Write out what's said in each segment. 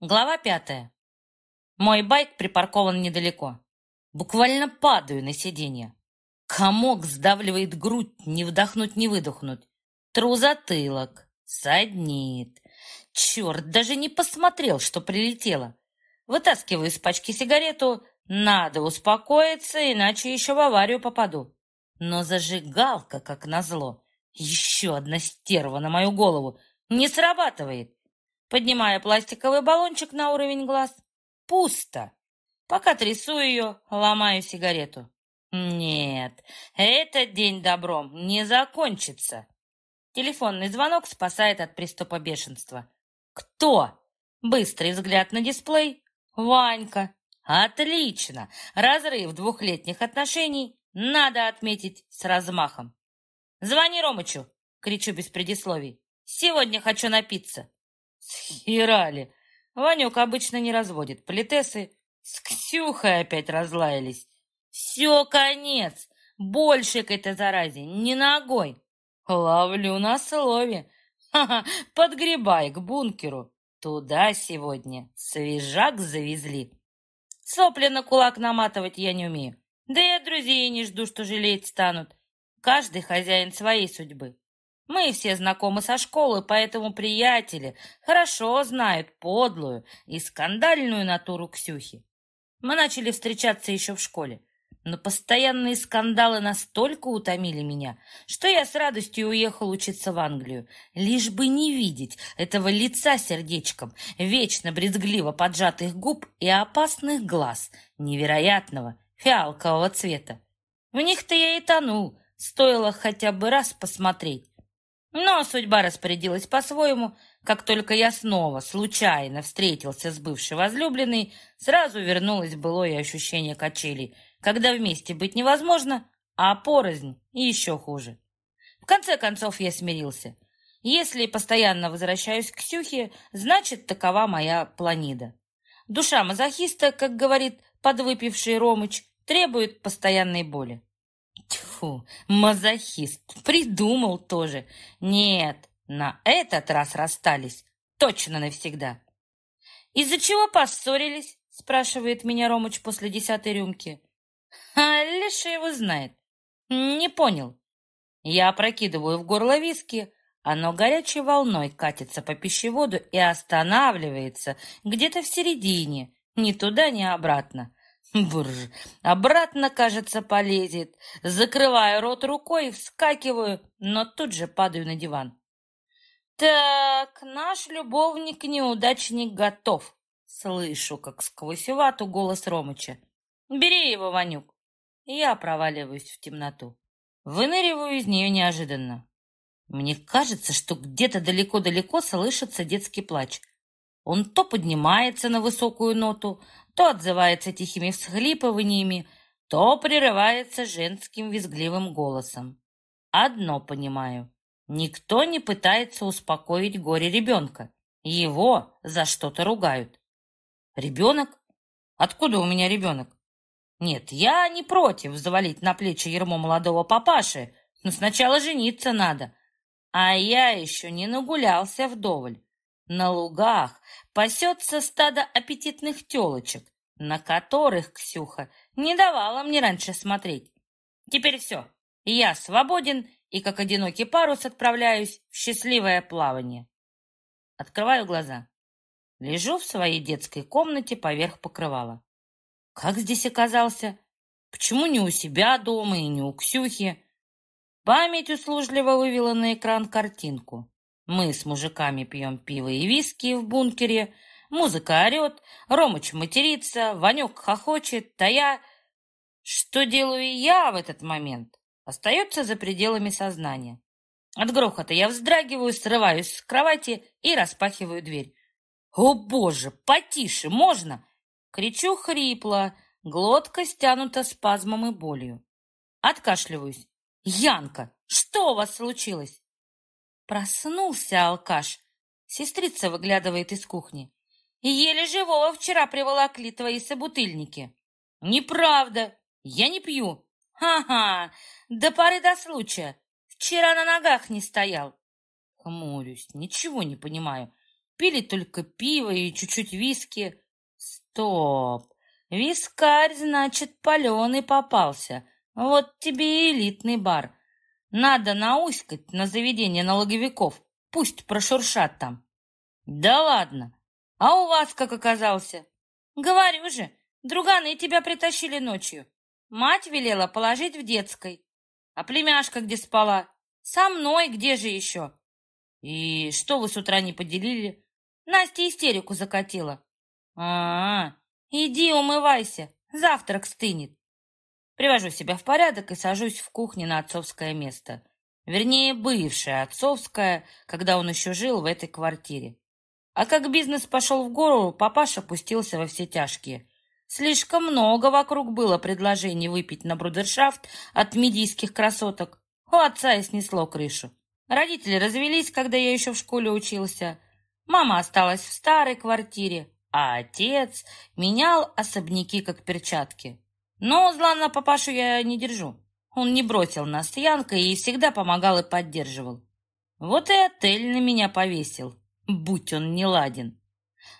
Глава пятая. Мой байк припаркован недалеко. Буквально падаю на сиденье. Комок сдавливает грудь, не вдохнуть, не выдохнуть. Тру затылок, саднит. Черт, даже не посмотрел, что прилетело. Вытаскиваю из пачки сигарету. Надо успокоиться, иначе еще в аварию попаду. Но зажигалка, как назло. Еще одна стерва на мою голову. Не срабатывает. Поднимая пластиковый баллончик на уровень глаз. Пусто. Пока трясу ее, ломаю сигарету. Нет, этот день добром не закончится. Телефонный звонок спасает от приступа бешенства. Кто? Быстрый взгляд на дисплей. Ванька. Отлично. Разрыв двухлетних отношений надо отметить с размахом. Звони Ромычу, кричу без предисловий. Сегодня хочу напиться. Схерали. Ванюк обычно не разводит политесы. С Ксюхой опять разлаялись. Все, конец. Больше к этой заразе. Не ногой. Ловлю на слове. Ха-ха, подгребай к бункеру. Туда сегодня свежак завезли. Сопли на кулак наматывать я не умею. Да и от друзей не жду, что жалеть станут. Каждый хозяин своей судьбы. Мы все знакомы со школы, поэтому приятели хорошо знают подлую и скандальную натуру Ксюхи. Мы начали встречаться еще в школе, но постоянные скандалы настолько утомили меня, что я с радостью уехал учиться в Англию, лишь бы не видеть этого лица сердечком, вечно брезгливо поджатых губ и опасных глаз невероятного фиалкового цвета. В них-то я и тонул, стоило хотя бы раз посмотреть. Но судьба распорядилась по-своему. Как только я снова случайно встретился с бывшей возлюбленной, сразу вернулось былое ощущение качелей, когда вместе быть невозможно, а порознь еще хуже. В конце концов я смирился. Если постоянно возвращаюсь к Ксюхе, значит, такова моя планида. Душа мазохиста, как говорит подвыпивший Ромыч, требует постоянной боли. Тьфу, мазохист, придумал тоже. Нет, на этот раз расстались. Точно навсегда. Из-за чего поссорились? Спрашивает меня Ромыч после десятой рюмки. А Леша его знает. Не понял. Я опрокидываю в горло виски, оно горячей волной катится по пищеводу и останавливается где-то в середине, ни туда, ни обратно. Бррр, обратно, кажется, полезет. Закрываю рот рукой, вскакиваю, но тут же падаю на диван. Так, наш любовник-неудачник готов. Слышу, как сквозь вату голос Ромыча. Бери его, Ванюк. Я проваливаюсь в темноту. Выныриваю из нее неожиданно. Мне кажется, что где-то далеко-далеко слышится детский плач. Он то поднимается на высокую ноту, то отзывается тихими всхлипываниями, то прерывается женским визгливым голосом. Одно понимаю. Никто не пытается успокоить горе ребенка. Его за что-то ругают. Ребенок? Откуда у меня ребенок? Нет, я не против завалить на плечи ермо молодого папаши, но сначала жениться надо. А я еще не нагулялся вдоволь. На лугах пасется стадо аппетитных телочек, на которых Ксюха не давала мне раньше смотреть. Теперь все, я свободен и как одинокий парус отправляюсь в счастливое плавание. Открываю глаза. Лежу в своей детской комнате поверх покрывала. Как здесь оказался? Почему не у себя дома и не у Ксюхи? Память услужливо вывела на экран картинку. Мы с мужиками пьем пиво и виски в бункере, музыка орет, Ромыч матерится, Ванек хохочет, а я... Что делаю я в этот момент? Остается за пределами сознания. От грохота я вздрагиваю, срываюсь с кровати и распахиваю дверь. «О, боже, потише, можно?» Кричу хрипло, глотка стянута спазмом и болью. Откашливаюсь. «Янка, что у вас случилось?» Проснулся алкаш. Сестрица выглядывает из кухни. Еле живого вчера приволокли твои собутыльники. Неправда, я не пью. Ха-ха, до поры до случая. Вчера на ногах не стоял. Хмурюсь, ничего не понимаю. Пили только пиво и чуть-чуть виски. Стоп! Вискарь, значит, паленый попался. Вот тебе и элитный бар. Надо науськать на заведение налоговиков. Пусть прошуршат там. Да ладно. А у вас как оказался? Говорю же, друганы тебя притащили ночью. Мать велела положить в детской. А племяшка где спала? Со мной где же еще? И что вы с утра не поделили? Настя истерику закатила. А, -а, -а иди умывайся, завтрак стынет. Привожу себя в порядок и сажусь в кухне на отцовское место. Вернее, бывшее отцовское, когда он еще жил в этой квартире. А как бизнес пошел в гору, папаша пустился во все тяжкие. Слишком много вокруг было предложений выпить на брудершафт от медийских красоток. У отца и снесло крышу. Родители развелись, когда я еще в школе учился. Мама осталась в старой квартире, а отец менял особняки как перчатки. Но зла на папашу я не держу. Он не бросил нас Янкой и всегда помогал и поддерживал. Вот и отель на меня повесил, будь он не ладен.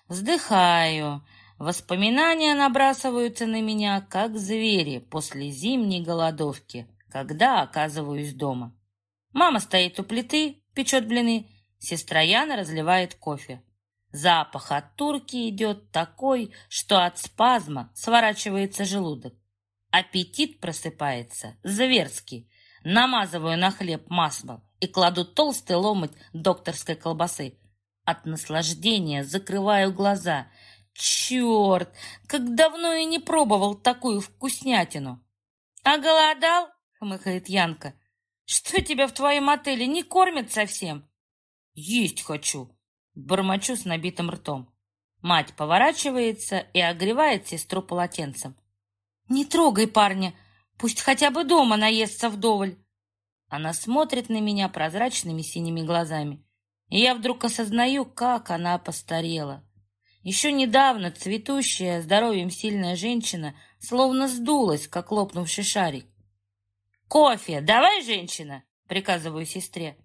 Вздыхаю. Воспоминания набрасываются на меня, как звери после зимней голодовки, когда оказываюсь дома. Мама стоит у плиты, печет блины, сестра Яна разливает кофе. Запах от турки идет такой, что от спазма сворачивается желудок. Аппетит просыпается, зверский. Намазываю на хлеб масло и кладу толстый ломоть докторской колбасы. От наслаждения закрываю глаза. Черт, как давно я не пробовал такую вкуснятину. А голодал? хмыкает Янка. Что тебя в твоем отеле не кормят совсем? Есть хочу. Бормочу с набитым ртом. Мать поворачивается и огревает сестру полотенцем. «Не трогай парня, пусть хотя бы дома наестся вдоволь». Она смотрит на меня прозрачными синими глазами, и я вдруг осознаю, как она постарела. Еще недавно цветущая, здоровьем сильная женщина словно сдулась, как лопнувший шарик. «Кофе давай, женщина!» — приказываю сестре.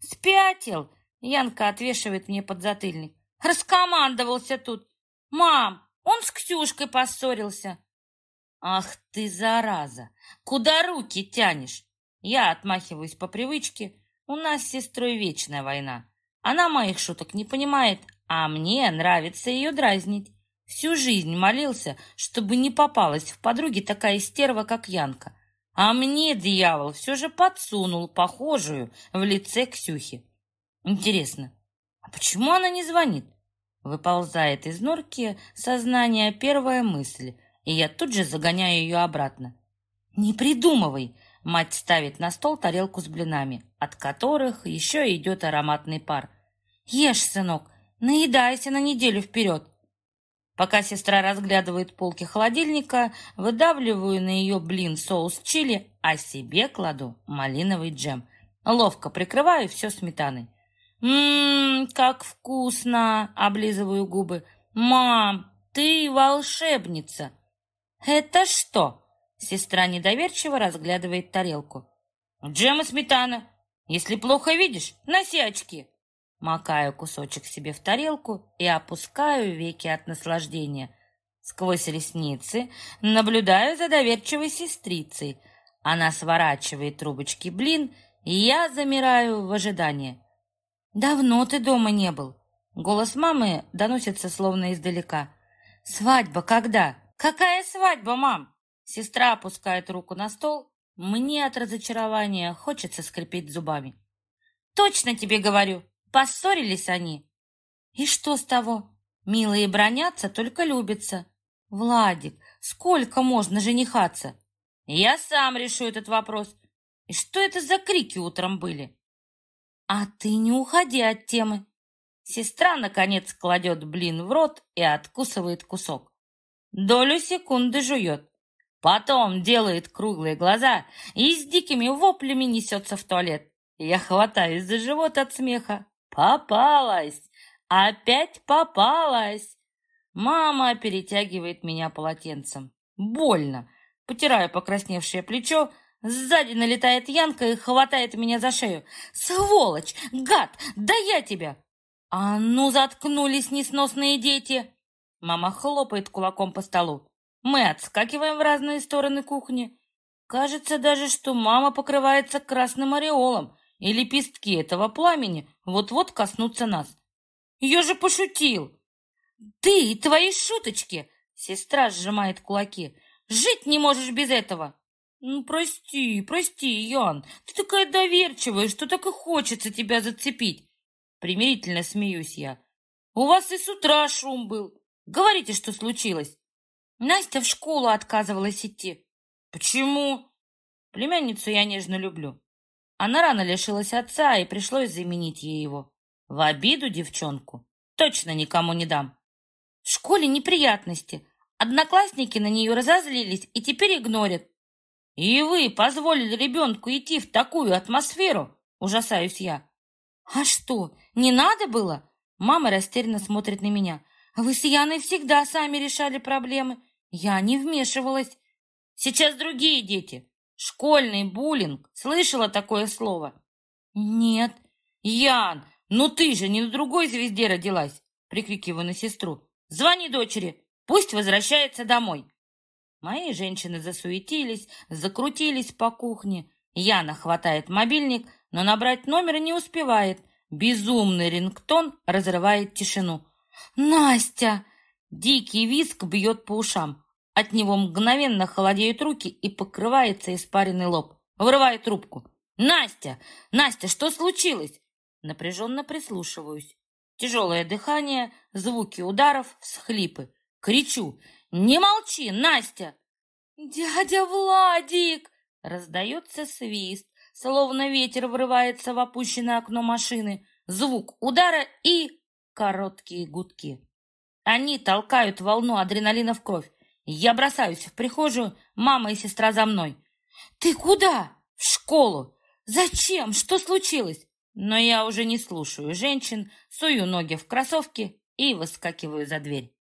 «Спятил!» — Янка отвешивает мне подзатыльник. «Раскомандовался тут! Мам, он с Ксюшкой поссорился!» «Ах ты, зараза! Куда руки тянешь?» Я отмахиваюсь по привычке. У нас с сестрой вечная война. Она моих шуток не понимает, а мне нравится ее дразнить. Всю жизнь молился, чтобы не попалась в подруги такая стерва, как Янка. А мне дьявол все же подсунул похожую в лице Ксюхи. Интересно, а почему она не звонит? Выползает из норки сознание первая мысль — и я тут же загоняю ее обратно. «Не придумывай!» Мать ставит на стол тарелку с блинами, от которых еще идет ароматный пар. «Ешь, сынок, наедайся на неделю вперед!» Пока сестра разглядывает полки холодильника, выдавливаю на ее блин соус чили, а себе кладу малиновый джем. Ловко прикрываю все сметаной. «Ммм, как вкусно!» — облизываю губы. «Мам, ты волшебница!» «Это что?» Сестра недоверчиво разглядывает тарелку. «Джем и сметана. Если плохо видишь, носи очки». Макаю кусочек себе в тарелку и опускаю веки от наслаждения. Сквозь ресницы наблюдаю за доверчивой сестрицей. Она сворачивает трубочки блин, и я замираю в ожидании. «Давно ты дома не был?» Голос мамы доносится словно издалека. «Свадьба когда?» «Какая свадьба, мам?» Сестра опускает руку на стол. Мне от разочарования хочется скрипеть зубами. «Точно тебе говорю, поссорились они». «И что с того? Милые бронятся, только любятся». «Владик, сколько можно женихаться?» «Я сам решу этот вопрос. И что это за крики утром были?» «А ты не уходи от темы». Сестра, наконец, кладет блин в рот и откусывает кусок. Долю секунды жует. Потом делает круглые глаза и с дикими воплями несется в туалет. Я хватаюсь за живот от смеха. Попалась! Опять попалась! Мама перетягивает меня полотенцем. Больно. Потираю покрасневшее плечо. Сзади налетает Янка и хватает меня за шею. «Сволочь! Гад! Да я тебя!» «А ну, заткнулись несносные дети!» Мама хлопает кулаком по столу. Мы отскакиваем в разные стороны кухни. Кажется даже, что мама покрывается красным ореолом, и лепестки этого пламени вот-вот коснутся нас. Я же пошутил! Ты и твои шуточки! Сестра сжимает кулаки. Жить не можешь без этого! Ну, прости, прости, Ян, ты такая доверчивая, что так и хочется тебя зацепить. Примирительно смеюсь я. У вас и с утра шум был. Говорите, что случилось. Настя в школу отказывалась идти. Почему? Племянницу я нежно люблю. Она рано лишилась отца, и пришлось заменить ей его. В обиду девчонку точно никому не дам. В школе неприятности. Одноклассники на нее разозлились и теперь игнорят. И вы позволили ребенку идти в такую атмосферу? Ужасаюсь я. А что, не надо было? Мама растерянно смотрит на меня. Вы с Яной всегда сами решали проблемы. Я не вмешивалась. Сейчас другие дети. Школьный буллинг. Слышала такое слово? Нет. Ян, ну ты же не на другой звезде родилась. Прикрикиваю на сестру. Звони дочери. Пусть возвращается домой. Мои женщины засуетились, закрутились по кухне. Яна хватает мобильник, но набрать номер не успевает. Безумный рингтон разрывает тишину. «Настя!» Дикий виск бьет по ушам. От него мгновенно холодеют руки и покрывается испаренный лоб. Вырываю трубку. «Настя! Настя, что случилось?» Напряженно прислушиваюсь. Тяжелое дыхание, звуки ударов, всхлипы. Кричу. «Не молчи, Настя!» «Дядя Владик!» Раздается свист, словно ветер врывается в опущенное окно машины. Звук удара и короткие гудки. Они толкают волну адреналина в кровь. Я бросаюсь в прихожую, мама и сестра за мной. «Ты куда?» «В школу!» «Зачем? Что случилось?» Но я уже не слушаю женщин, сую ноги в кроссовки и выскакиваю за дверь.